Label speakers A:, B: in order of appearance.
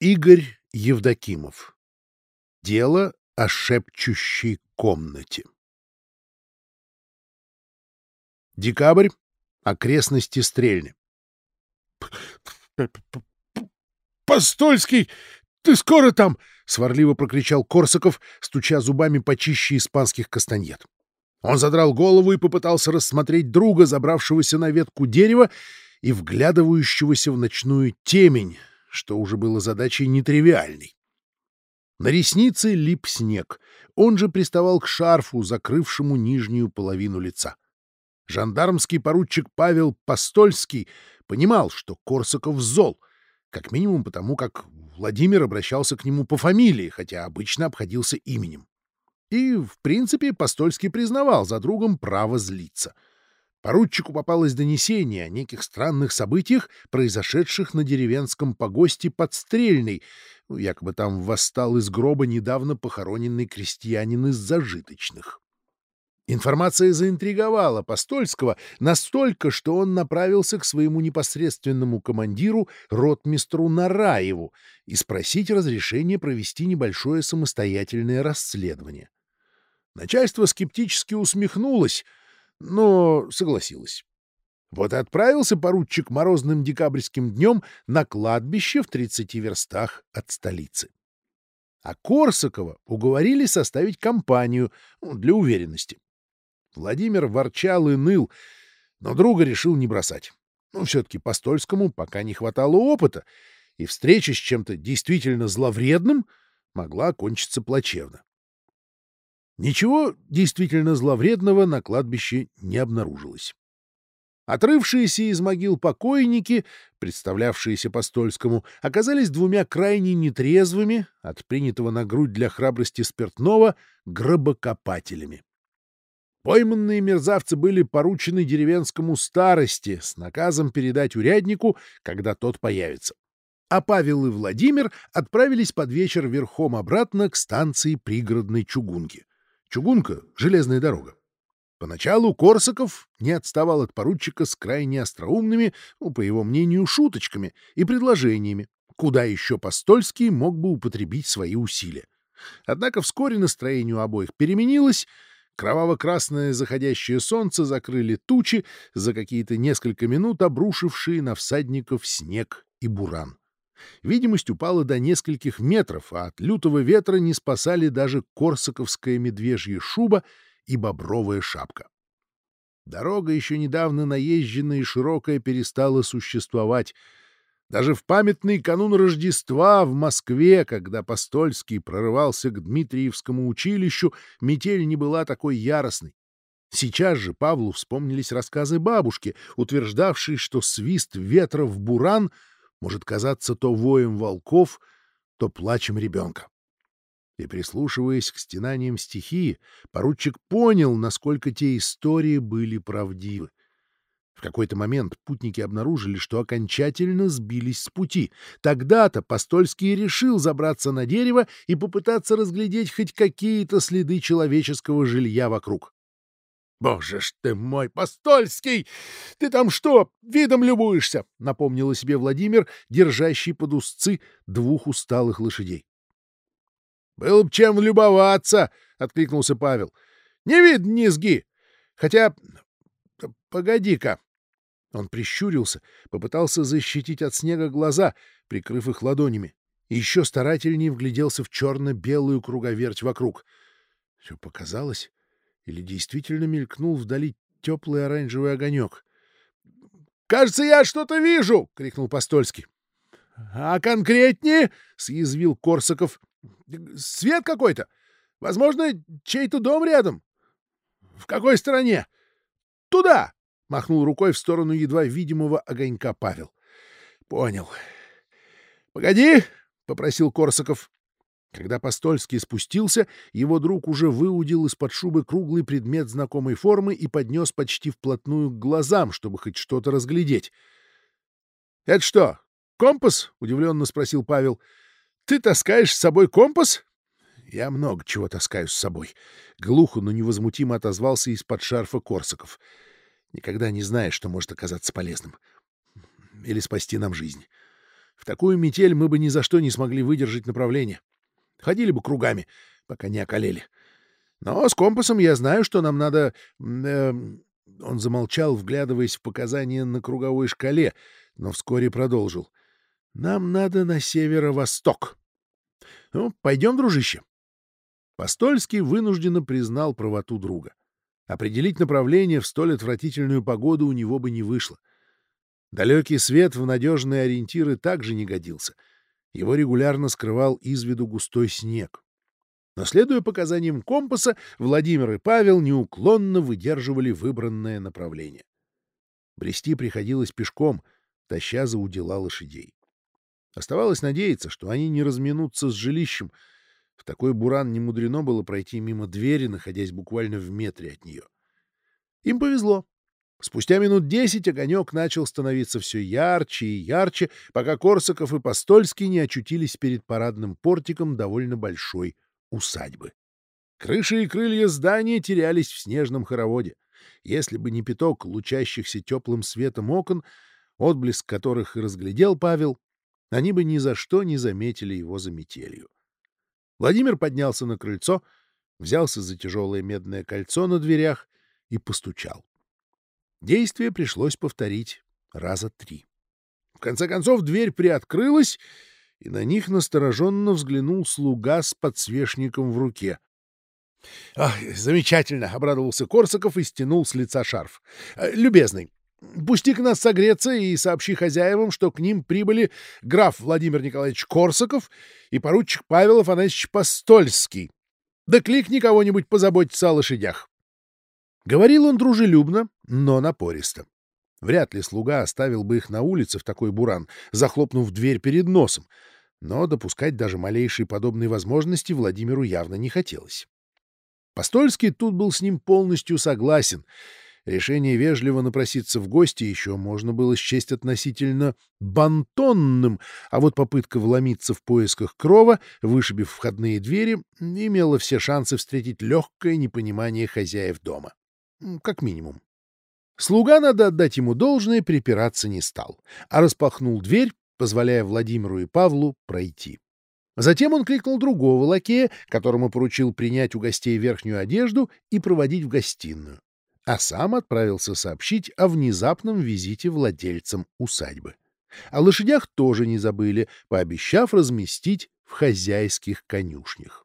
A: Игорь Евдокимов. Дело о шепчущей комнате. Декабрь. Окрестности Стрельни.
B: «Постольский! Ты скоро там!»
A: — сварливо прокричал Корсаков, стуча зубами почище испанских кастаньет. Он задрал голову и попытался рассмотреть друга, забравшегося на ветку дерева и вглядывающегося в ночную темень, что уже было задачей нетривиальной. На реснице лип снег, он же приставал к шарфу, закрывшему нижнюю половину лица. Жандармский поручик Павел Постольский понимал, что Корсаков зол, как минимум потому, как Владимир обращался к нему по фамилии, хотя обычно обходился именем. И, в принципе, Постольский признавал за другом право злиться. Поручику попалось донесение о неких странных событиях, произошедших на деревенском погосте под Стрельной, ну, якобы там восстал из гроба недавно похороненный крестьянин из зажиточных. Информация заинтриговала Постольского настолько, что он направился к своему непосредственному командиру, ротмистру Нараеву, и спросить разрешения провести небольшое самостоятельное расследование. Начальство скептически усмехнулось, но согласилось. Вот и отправился поручик морозным декабрьским днем на кладбище в 30 верстах от столицы. А Корсакова уговорили составить компанию ну, для уверенности. Владимир ворчал и ныл, но друга решил не бросать. Ну, все-таки Постольскому пока не хватало опыта, и встреча с чем-то действительно зловредным могла окончиться плачевно. Ничего действительно зловредного на кладбище не обнаружилось. Отрывшиеся из могил покойники, представлявшиеся Постольскому, оказались двумя крайне нетрезвыми, от принятого на грудь для храбрости спиртного, гробокопателями. Пойманные мерзавцы были поручены деревенскому старости с наказом передать уряднику, когда тот появится. А Павел и Владимир отправились под вечер верхом обратно к станции пригородной чугунки. Чугунка — железная дорога. Поначалу Корсаков не отставал от поручика с крайне остроумными, ну, по его мнению, шуточками и предложениями, куда еще Постольский мог бы употребить свои усилия. Однако вскоре настроение у обоих переменилось — Кроваво-красное заходящее солнце закрыли тучи, за какие-то несколько минут обрушившие на всадников снег и буран. Видимость упала до нескольких метров, а от лютого ветра не спасали даже корсаковская медвежья шуба и бобровая шапка. Дорога, еще недавно наезженная и широкая, перестала существовать — даже в памятный канун Рождества в Москве, когда Постольский прорывался к Дмитриевскому училищу, метель не была такой яростной. Сейчас же Павлу вспомнились рассказы бабушки, утверждавшей, что свист ветра в буран может казаться то воем волков, то плачем ребенка. И, прислушиваясь к стенаниям стихии, поручик понял, насколько те истории были правдивы. В какой-то момент путники обнаружили, что окончательно сбились с пути. Тогда-то Постольский решил забраться на дерево и попытаться разглядеть хоть какие-то следы человеческого жилья вокруг. — Боже ж ты мой, Постольский! Ты там что, видом любуешься? — напомнил о себе Владимир, держащий под узцы двух усталых лошадей. — Было бы чем любоваться! — откликнулся Павел. — Не видно низги. Хотя... Погоди-ка. Он прищурился, попытался защитить от снега глаза, прикрыв их ладонями, и еще старательнее вгляделся в черно-белую круговерть вокруг. Все показалось? Или действительно мелькнул вдали теплый оранжевый огонек? — Кажется, я что-то вижу! — крикнул Постольский. — А конкретнее? — съязвил Корсаков. — Свет какой-то! Возможно, чей-то дом рядом. — В какой стороне? — Туда! — махнул рукой в сторону едва видимого огонька Павел. — Понял. — Погоди, — попросил Корсаков. Когда Постольский спустился, его друг уже выудил из-под шубы круглый предмет знакомой формы и поднес почти вплотную к глазам, чтобы хоть что-то разглядеть. — Это что, компас? — удивленно спросил Павел. — Ты таскаешь с собой компас? — Я много чего таскаю с собой. Глухо, но невозмутимо отозвался из-под шарфа Корсаков. — Никогда не знаешь, что может оказаться полезным. Или спасти нам жизнь. В такую метель мы бы ни за что не смогли выдержать направление. Ходили бы кругами, пока не околели. Но с компасом я знаю, что нам надо... Э, он замолчал, вглядываясь в показания на круговой шкале, но вскоре продолжил. Нам надо на северо-восток. Ну, пойдем, дружище. Постольский вынужденно признал правоту друга. Определить направление в столь отвратительную погоду у него бы не вышло. Далекий свет в надежные ориентиры также не годился. Его регулярно скрывал из виду густой снег. Но, следуя показаниям компаса, Владимир и Павел неуклонно выдерживали выбранное направление. Брести приходилось пешком, таща за удила лошадей. Оставалось надеяться, что они не разминутся с жилищем. В такой буран не мудрено было пройти мимо двери, находясь буквально в метре от нее. Им повезло. Спустя минут десять огонек начал становиться все ярче и ярче, пока Корсаков и Постольский не очутились перед парадным портиком довольно большой усадьбы. Крыши и крылья здания терялись в снежном хороводе. Если бы не пяток лучащихся теплым светом окон, отблеск которых и разглядел Павел, они бы ни за что не заметили его за метелью. Владимир поднялся на крыльцо, взялся за тяжелое медное кольцо на дверях и постучал. Действие пришлось повторить раза три. В конце концов дверь приоткрылась, и на них настороженно взглянул слуга с подсвечником в руке. — Ах, замечательно! — обрадовался Корсаков и стянул с лица шарф. «Э, — Любезный, пусти-ка нас согреться и сообщи хозяевам, что к ним прибыли граф Владимир Николаевич Корсаков и поручик Павел Афанасьевич Постольский. Да кликни кого-нибудь позаботиться о лошадях. Говорил он дружелюбно, но напористо. Вряд ли слуга оставил бы их на улице в такой буран, захлопнув дверь перед носом, но допускать даже малейшей подобной возможности Владимиру явно не хотелось. Постольский тут был с ним полностью согласен. Решение вежливо напроситься в гости еще можно было счесть относительно бантонным, а вот попытка вломиться в поисках крова, вышибив входные двери, имела все шансы встретить легкое непонимание хозяев дома. Как минимум. Слуга, надо отдать ему должное, припираться не стал, а распахнул дверь, позволяя Владимиру и Павлу пройти. Затем он кликнул другого лакея, которому поручил принять у гостей верхнюю одежду и проводить в гостиную, а сам отправился сообщить о внезапном визите владельцам усадьбы. О лошадях тоже не забыли, пообещав разместить в хозяйских конюшнях.